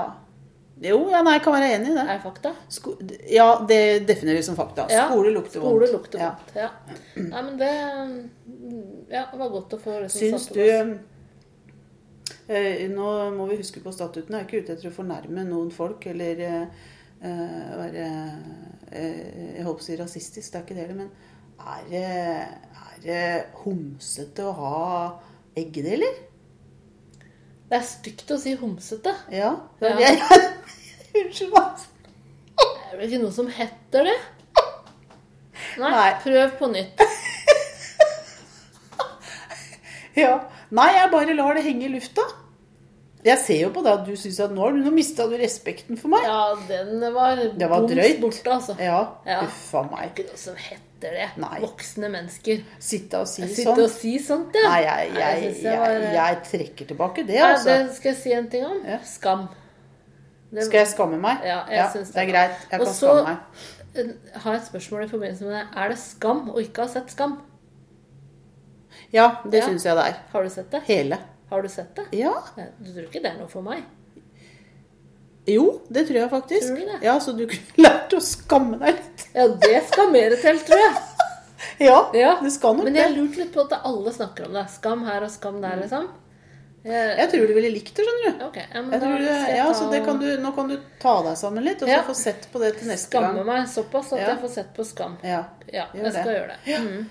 Speaker 2: Jo, ja, nei, jeg kan være enig i det.
Speaker 1: Er fakta?
Speaker 2: Sko ja, det defineres som fakta.
Speaker 1: Ja,
Speaker 2: Skole lukter vondt.
Speaker 1: skole
Speaker 2: lukter
Speaker 1: vondt. Ja. Nei, men det Ja, det var godt å få liksom
Speaker 2: Syns
Speaker 1: satt
Speaker 2: du
Speaker 1: det på plass.
Speaker 2: Eh, Nå må vi huske på statuten. Jeg er ikke ute etter å fornærme noen folk eller eh, være eh, Jeg holdt på å si rasistisk, det er ikke det heller. Men er det, er det homsete å ha eggdeler?
Speaker 1: Det er stygt å si homsete.
Speaker 2: Ja.
Speaker 1: Ja.
Speaker 2: Jeg, unnskyld meg.
Speaker 1: Det er vel ikke noe som heter det? Nei,
Speaker 2: Nei.
Speaker 1: prøv på nytt.
Speaker 2: Ja. Nei, jeg bare lar det henge i lufta. Jeg ser jo på deg at du syns at nå, nå mista du respekten for meg.
Speaker 1: Ja, den var,
Speaker 2: Det var drøyt.
Speaker 1: borte, altså.
Speaker 2: Ja.
Speaker 1: Ja.
Speaker 2: Uff a
Speaker 1: Det er
Speaker 2: meg.
Speaker 1: ikke noe som heter det.
Speaker 2: Nei.
Speaker 1: Voksne mennesker.
Speaker 2: Sitte og si
Speaker 1: Sitte
Speaker 2: sånt.
Speaker 1: og si sånt, ja.
Speaker 2: Nei, jeg, jeg, jeg,
Speaker 1: var,
Speaker 2: jeg trekker tilbake det, altså.
Speaker 1: det skal jeg si en ting om.
Speaker 2: Ja.
Speaker 1: Skam. Det-
Speaker 2: Skal jeg skamme meg?
Speaker 1: Ja, jeg synes
Speaker 2: det er greit. Jeg kan
Speaker 1: så-
Speaker 2: skamme meg.
Speaker 1: Jeg har et spørsmål i forbindelse med det. Er det skam å ikke ha sett Skam?
Speaker 2: Ja, det
Speaker 1: Ja.
Speaker 2: syns jeg det er.
Speaker 1: Har du sett det?
Speaker 2: Hele.
Speaker 1: Har du sett det?
Speaker 2: Ja.
Speaker 1: Du tror ikke det er noe for meg?
Speaker 2: Jo, det tror jeg faktisk.
Speaker 1: Tror du det?
Speaker 2: Ja, Så du kunne lært å skamme deg litt.
Speaker 1: Ja, det skal mer til, tror jeg.
Speaker 2: Ja,
Speaker 1: Ja.
Speaker 2: det skal nok
Speaker 1: Men jeg
Speaker 2: det.
Speaker 1: lurte litt på at alle snakker om det. Skam her og skam der, liksom. Jeg,
Speaker 2: Jeg tror du ville likt det, skjønner du.
Speaker 1: ok, ja, men
Speaker 2: Jeg
Speaker 1: da
Speaker 2: tror du ja, så det kan du, Nå kan du ta deg sammen litt, og så
Speaker 1: Ja.
Speaker 2: få sett på det til neste
Speaker 1: skamme
Speaker 2: gang.
Speaker 1: meg såpass at
Speaker 2: Ja.
Speaker 1: jeg får sett på Skam.
Speaker 2: Ja.
Speaker 1: Ja, jeg skal
Speaker 2: det.
Speaker 1: gjøre det. Mm.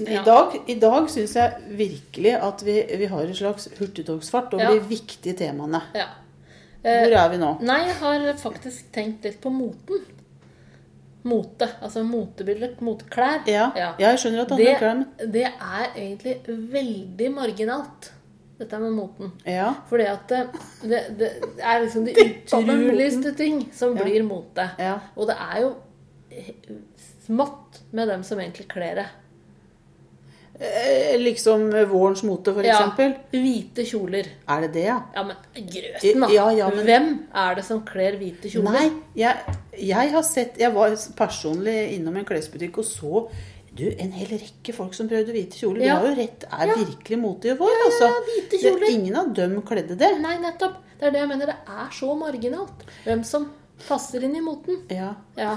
Speaker 2: I dag, i dag syns jeg virkelig at vi, vi har en slags hurtigtogsfart over de viktige temaene.
Speaker 1: Ja. Eh,
Speaker 2: Hvor er vi nå?
Speaker 1: Nei, jeg har faktisk tenkt litt på moten. Mote. Altså motebilder, moteklær.
Speaker 2: Ja,
Speaker 1: Ja.
Speaker 2: jeg skjønner at det handler om klær,
Speaker 1: det er egentlig veldig marginalt, dette med moten.
Speaker 2: ja.
Speaker 1: Fordi at det, det, det er liksom de utroligste ting som
Speaker 2: Ja.
Speaker 1: blir mote.
Speaker 2: Ja.
Speaker 1: Og det er jo smått med dem som egentlig kler det.
Speaker 2: Eh, Liksom vårens mote, for eksempel.
Speaker 1: Hvite kjoler.
Speaker 2: Er det det, ja?
Speaker 1: Ja, men grøten, da.
Speaker 2: Ja, ja, men-
Speaker 1: Hvem er det som kler hvite kjoler?
Speaker 2: Nei, jeg, jeg har sett Jeg var personlig innom en klesbutikk og så du, en hel rekke folk som prøvde hvite kjoler.
Speaker 1: Ja.
Speaker 2: Du har jo rett. Er
Speaker 1: Ja.
Speaker 2: virkelig mote i vår, altså.
Speaker 1: hvite
Speaker 2: Det, ingen av dem kledde det.
Speaker 1: Nei, nettopp. Det er det jeg mener. Det er så marginalt. Hvem som passer inn i moten.
Speaker 2: Ja.
Speaker 1: Ja.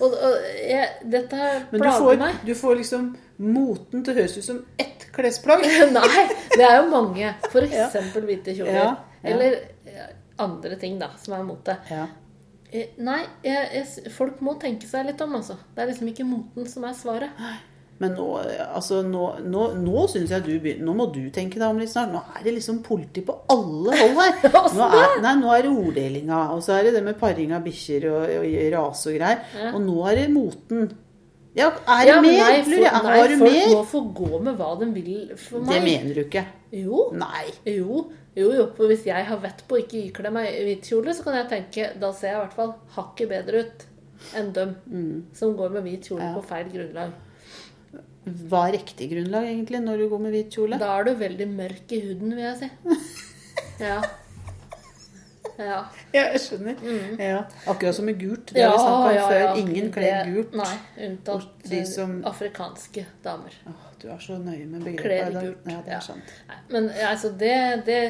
Speaker 1: Og, og jeg, dette plager meg.
Speaker 2: Men du får liksom moten til å høres ut som ett klesplagg.
Speaker 1: Nei, det er jo mange. For eksempel hvite kjoler.
Speaker 2: Ja, ja.
Speaker 1: Eller eh, andre ting, da, som er mote.
Speaker 2: Ja.
Speaker 1: Eh, Nei, jeg, jeg, folk må tenke seg litt om, altså. Det er liksom ikke moten som er svaret.
Speaker 2: Men nå, altså, nå, nå, nå syns jeg du begynner Nå må du tenke deg om litt snart. Nå er det liksom politi på alle hold her. Nå er, nei, nå er det orddelinga, og så er det det med paring av bikkjer og, og rase og greier.
Speaker 1: Ja.
Speaker 2: Og nå er det moten. Ja, er det
Speaker 1: Ja,
Speaker 2: mer?
Speaker 1: nei,
Speaker 2: for, jeg.
Speaker 1: nei, folk
Speaker 2: mer?
Speaker 1: må få gå med hva de vil for meg.
Speaker 2: Det mener du ikke.
Speaker 1: Jo.
Speaker 2: Nei.
Speaker 1: Jo, jo, jo. For hvis jeg har vett på å ikke ikle meg hvit kjole, så kan jeg tenke da ser jeg i hvert fall hakket bedre ut enn dem som går med hvit kjole
Speaker 2: Mm. Ja.
Speaker 1: på feil grunnlag.
Speaker 2: Hva er riktig grunnlag egentlig når du går med hvit kjole?
Speaker 1: Da er du veldig mørk i huden, vil jeg si. Ja. Ja.
Speaker 2: Ja, jeg skjønner. Ja. Akkurat som med gult. Det har vi snakka om før. Ingen kler gult.
Speaker 1: Nei, unntatt
Speaker 2: de som-
Speaker 1: afrikanske damer.
Speaker 2: Åh, du er så nøye med begrepet i
Speaker 1: gult.
Speaker 2: Ja, det er sant.
Speaker 1: Men altså det, det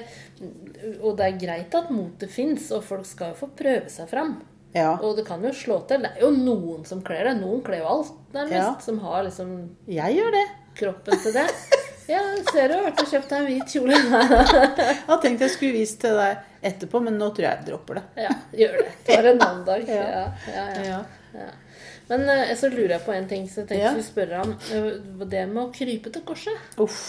Speaker 1: Og det er greit at motet fins, og folk skal jo få prøve seg fram.
Speaker 2: Ja.
Speaker 1: Og det kan jo slå til. Det er jo noen som kler det. Noen kler jo alt, nærmest.
Speaker 2: Ja.
Speaker 1: Som har liksom
Speaker 2: Jeg gjør det.
Speaker 1: kroppen til det. Ja, ser du har vært og kjøpt deg en hvit kjole.
Speaker 2: Jeg tenkte jeg skulle vise til deg etterpå, men nå tror jeg jeg dropper det.
Speaker 1: Ja, gjør det. Tar en annen dag.
Speaker 2: Ja.
Speaker 1: Ja, ja, ja. Men eh, så lurer jeg på en ting som jeg tenkte
Speaker 2: Ja.
Speaker 1: skulle spørre om. Eh, Det med å krype til korset.
Speaker 2: Uff.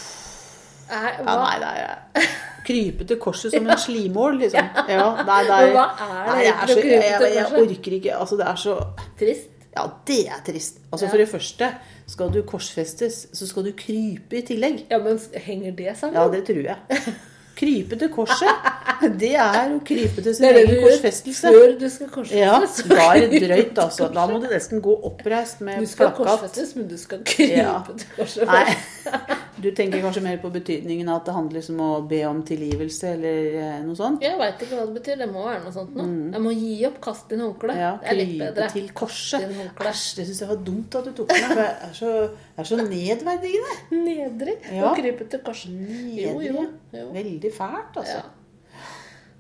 Speaker 1: Er,
Speaker 2: Ja, nei, det er Krype til korset som en slimål, liksom. Ja, nei, nei.
Speaker 1: Men hva er det
Speaker 2: Nei, jeg,
Speaker 1: å
Speaker 2: så, jeg, jeg, jeg orker ikke. Altså, det er så
Speaker 1: trist?
Speaker 2: Ja, det er trist. Altså,
Speaker 1: Ja.
Speaker 2: For det første, skal du korsfestes, så skal du krype i tillegg.
Speaker 1: Ja, men henger det sammen?
Speaker 2: Ja, det tror jeg. Krype til korset, det er å krype til sin
Speaker 1: det er det
Speaker 2: egen korsfestelse.
Speaker 1: før du skal korsfestes.
Speaker 2: Ja, da er det drøyt, altså. Da må du nesten gå oppreist med
Speaker 1: Du skal
Speaker 2: plakat.
Speaker 1: korsfestes, men du skal krype
Speaker 2: Ja.
Speaker 1: til korset
Speaker 2: Nei. du tenker kanskje mer på betydningen av at det handler om å be om tilgivelse eller eh, noe sånt?
Speaker 1: Jeg veit ikke hva det betyr. Det må være noe sånt nå. Jeg må gi opp, Kast inn håndkleet.
Speaker 2: Mm. Ja,
Speaker 1: det er litt bedre.
Speaker 2: til korset. Æsj, det syns jeg var dumt at du tok med. Det er så, det er så nedverdigende.
Speaker 1: Nedrig
Speaker 2: Ja.
Speaker 1: å krype til korset. Jo,
Speaker 2: Nedrig.
Speaker 1: jo, jo.
Speaker 2: Veldig fælt, altså.
Speaker 1: Ja.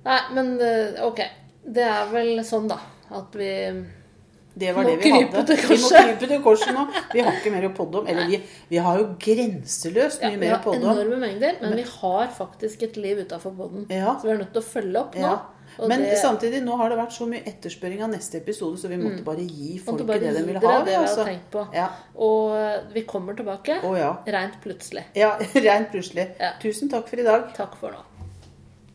Speaker 1: Nei, men eh, ok. Det er vel sånn, da, at vi
Speaker 2: Det var
Speaker 1: Må
Speaker 2: det vi hadde.
Speaker 1: til
Speaker 2: Vi må krype til korset nå. Vi har ikke mer å podde om. Eller vi, vi har jo grenseløst mye
Speaker 1: ja,
Speaker 2: mer å podde om.
Speaker 1: Vi har enorme mengder, men vi har faktisk et liv utafor podden.
Speaker 2: Ja.
Speaker 1: Så vi er nødt til å følge opp nå.
Speaker 2: Ja. Men
Speaker 1: det-
Speaker 2: samtidig, nå har det vært så mye etterspørring av neste episode, så vi måtte bare gi folket det de
Speaker 1: vil
Speaker 2: ha.
Speaker 1: det
Speaker 2: altså.
Speaker 1: vi på.
Speaker 2: Ja.
Speaker 1: Og vi kommer tilbake
Speaker 2: oh, ja.
Speaker 1: rent plutselig.
Speaker 2: ja. Rent plutselig. Tusen takk for i dag.
Speaker 1: Takk for nå.